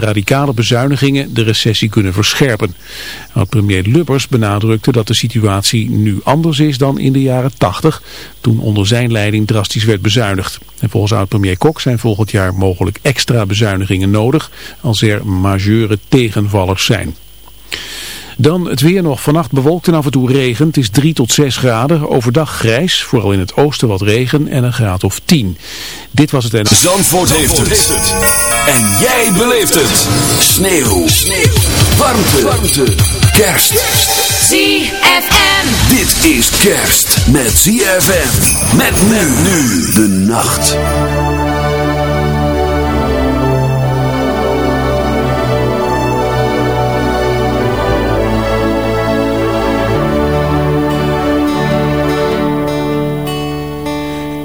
radicale bezuinigingen de recessie kunnen verscherpen. Oud-premier Lubbers benadrukte dat de situatie nu anders is dan in de jaren 80, toen onder zijn leiding drastisch werd bezuinigd. En volgens oud-premier Kok zijn volgend jaar mogelijk extra bezuinigingen nodig als er majeure tegenvallers zijn. Dan het weer nog. Vannacht bewolkt en af en toe regen. Het is 3 tot 6 graden. Overdag grijs. Vooral in het oosten wat regen en een graad of 10. Dit was het en... Zandvoort, heeft, het. En jij beleeft het. Sneeuw. Sneeuw. Warmte. Warmte. Kerst. ZFM. Dit is kerst met ZFM. Met men nu de nacht.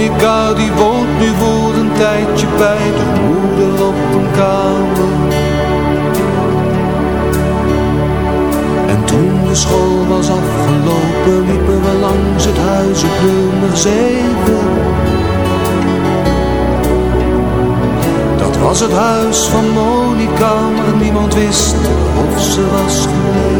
Monica die woont nu voor een tijdje bij de moeder op een kamer. En toen de school was afgelopen liepen we langs het huis op nummer. Dat was het huis van Monica, maar niemand wist of ze was gebleven.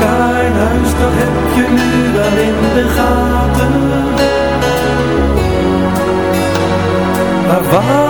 me huis, dat heb je nu wel in de gaten. Haar vader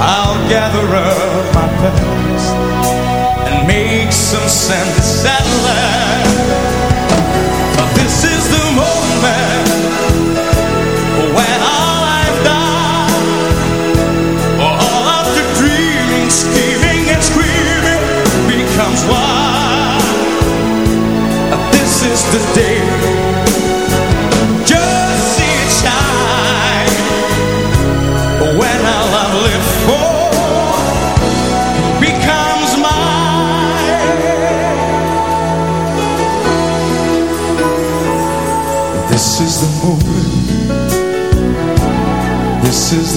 I'll gather up my past and make some sense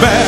Back,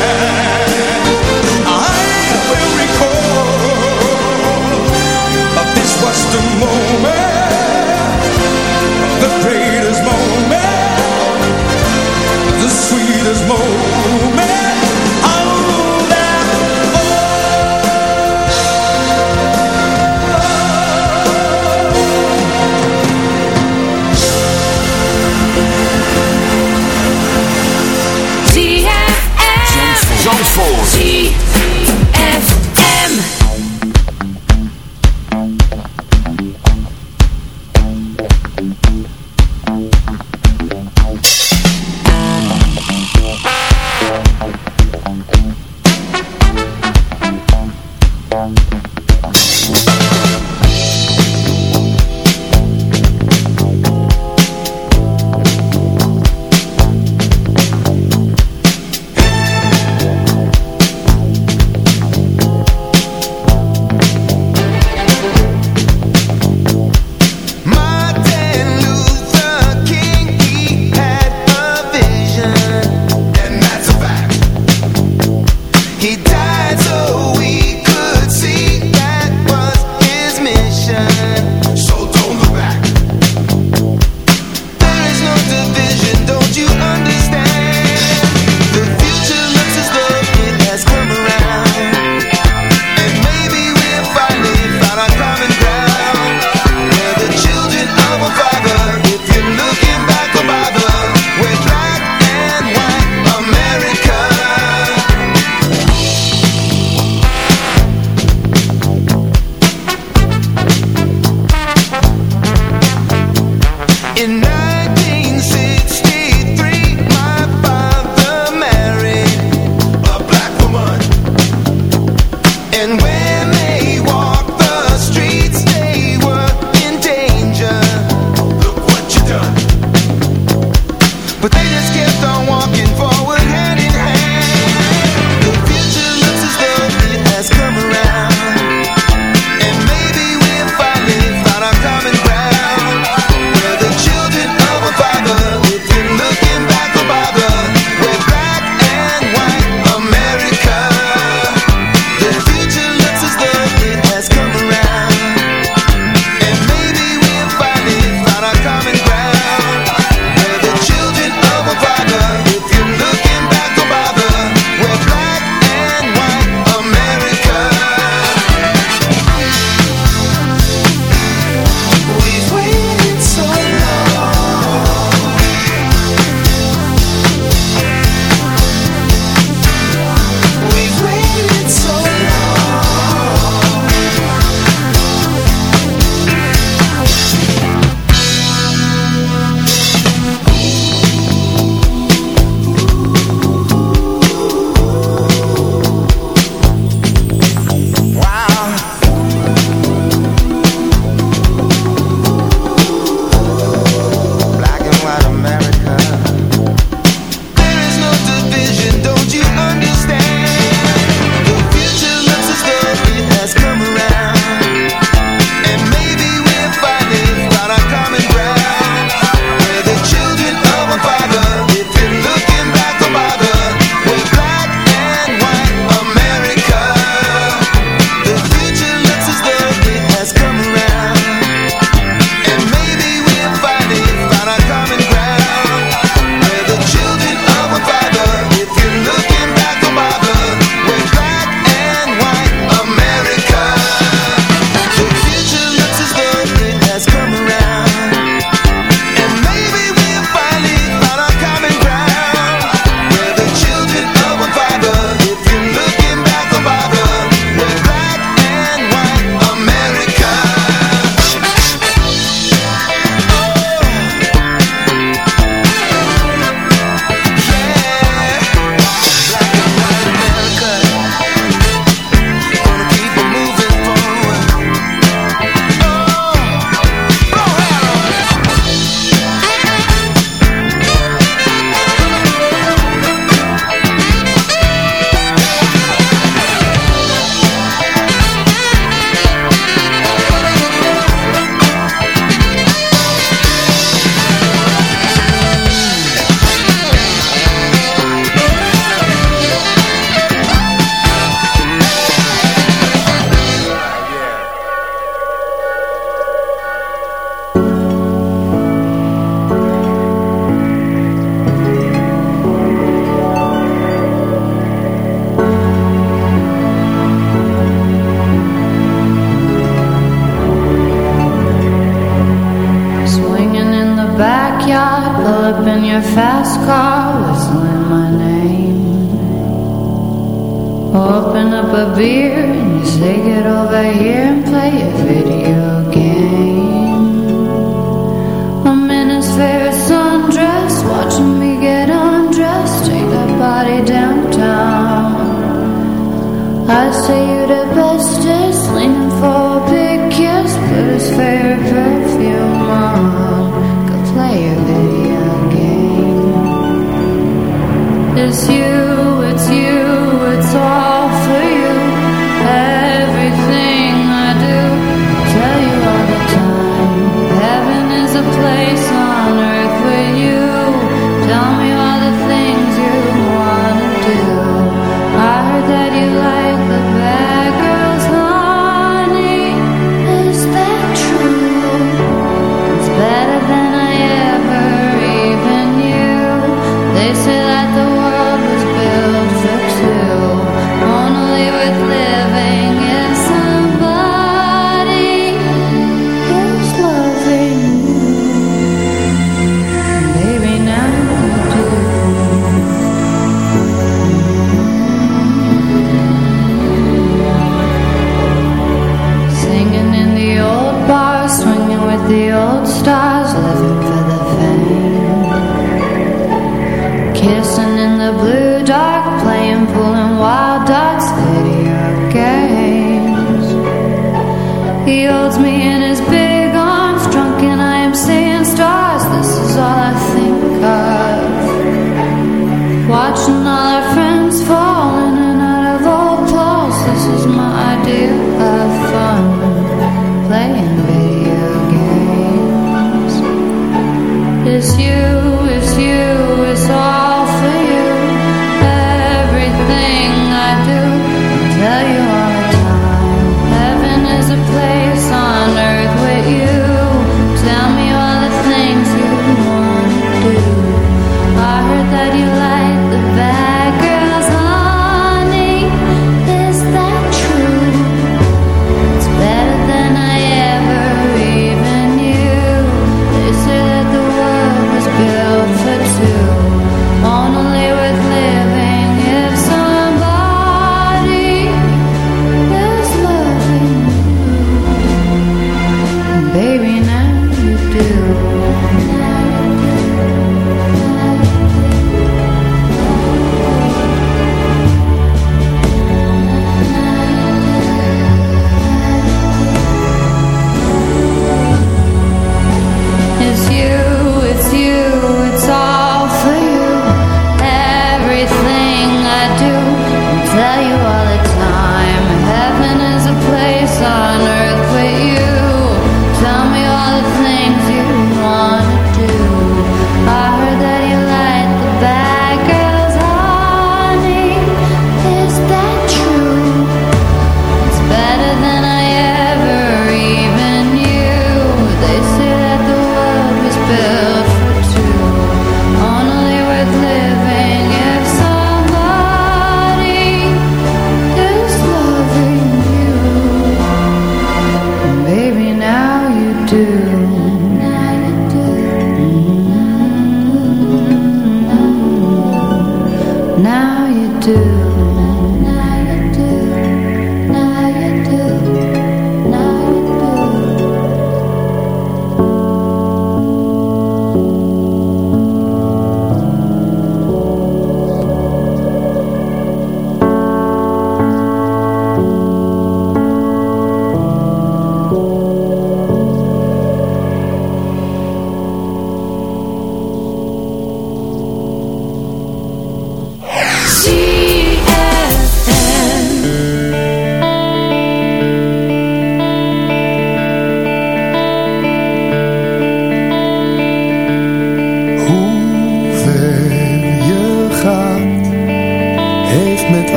I say you the bestest, leaning for a big kiss, but it's fair perfume.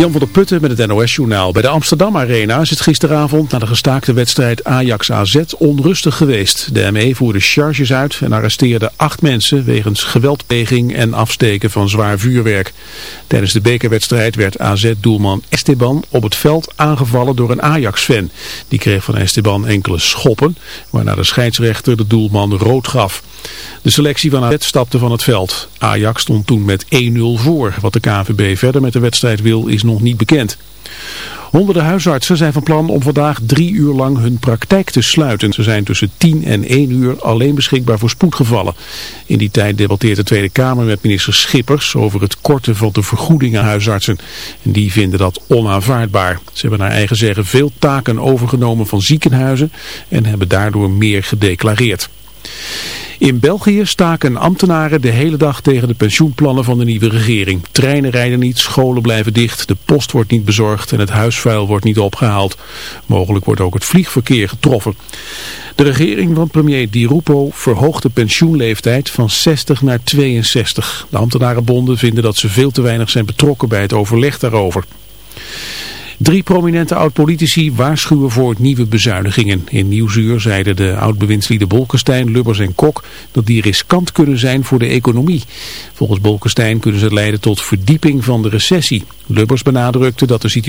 Jan van der Putten met het NOS-journaal. Bij de Amsterdam Arena is het gisteravond na de gestaakte wedstrijd Ajax-AZ onrustig geweest. De ME voerde charges uit en arresteerde acht mensen wegens geweldpleging en afsteken van zwaar vuurwerk. Tijdens de bekerwedstrijd werd AZ-doelman Esteban op het veld aangevallen door een Ajax-fan. Die kreeg van Esteban enkele schoppen, waarna de scheidsrechter de doelman rood gaf. De selectie van AZ stapte van het veld. Ajax stond toen met 1-0 voor. Wat de KNVB verder met de wedstrijd wil is nog niet bekend. Honderden huisartsen zijn van plan om vandaag drie uur lang hun praktijk te sluiten. Ze zijn tussen 10 en 1 uur alleen beschikbaar voor spoedgevallen. In die tijd debatteert de Tweede Kamer met minister Schippers over het korten van de vergoeding aan huisartsen. En die vinden dat onaanvaardbaar. Ze hebben naar eigen zeggen veel taken overgenomen van ziekenhuizen en hebben daardoor meer gedeclareerd. In België staken ambtenaren de hele dag tegen de pensioenplannen van de nieuwe regering. Treinen rijden niet, scholen blijven dicht, de post wordt niet bezorgd en het huisvuil wordt niet opgehaald. Mogelijk wordt ook het vliegverkeer getroffen. De regering van premier Di Rupo verhoogt de pensioenleeftijd van 60 naar 62. De ambtenarenbonden vinden dat ze veel te weinig zijn betrokken bij het overleg daarover. Drie prominente oud-politici waarschuwen voor nieuwe bezuinigingen. In Nieuwsuur zeiden de oud-bewindslieden Bolkestein, Lubbers en Kok dat die riskant kunnen zijn voor de economie. Volgens Bolkestein kunnen ze leiden tot verdieping van de recessie. Lubbers benadrukte dat de situatie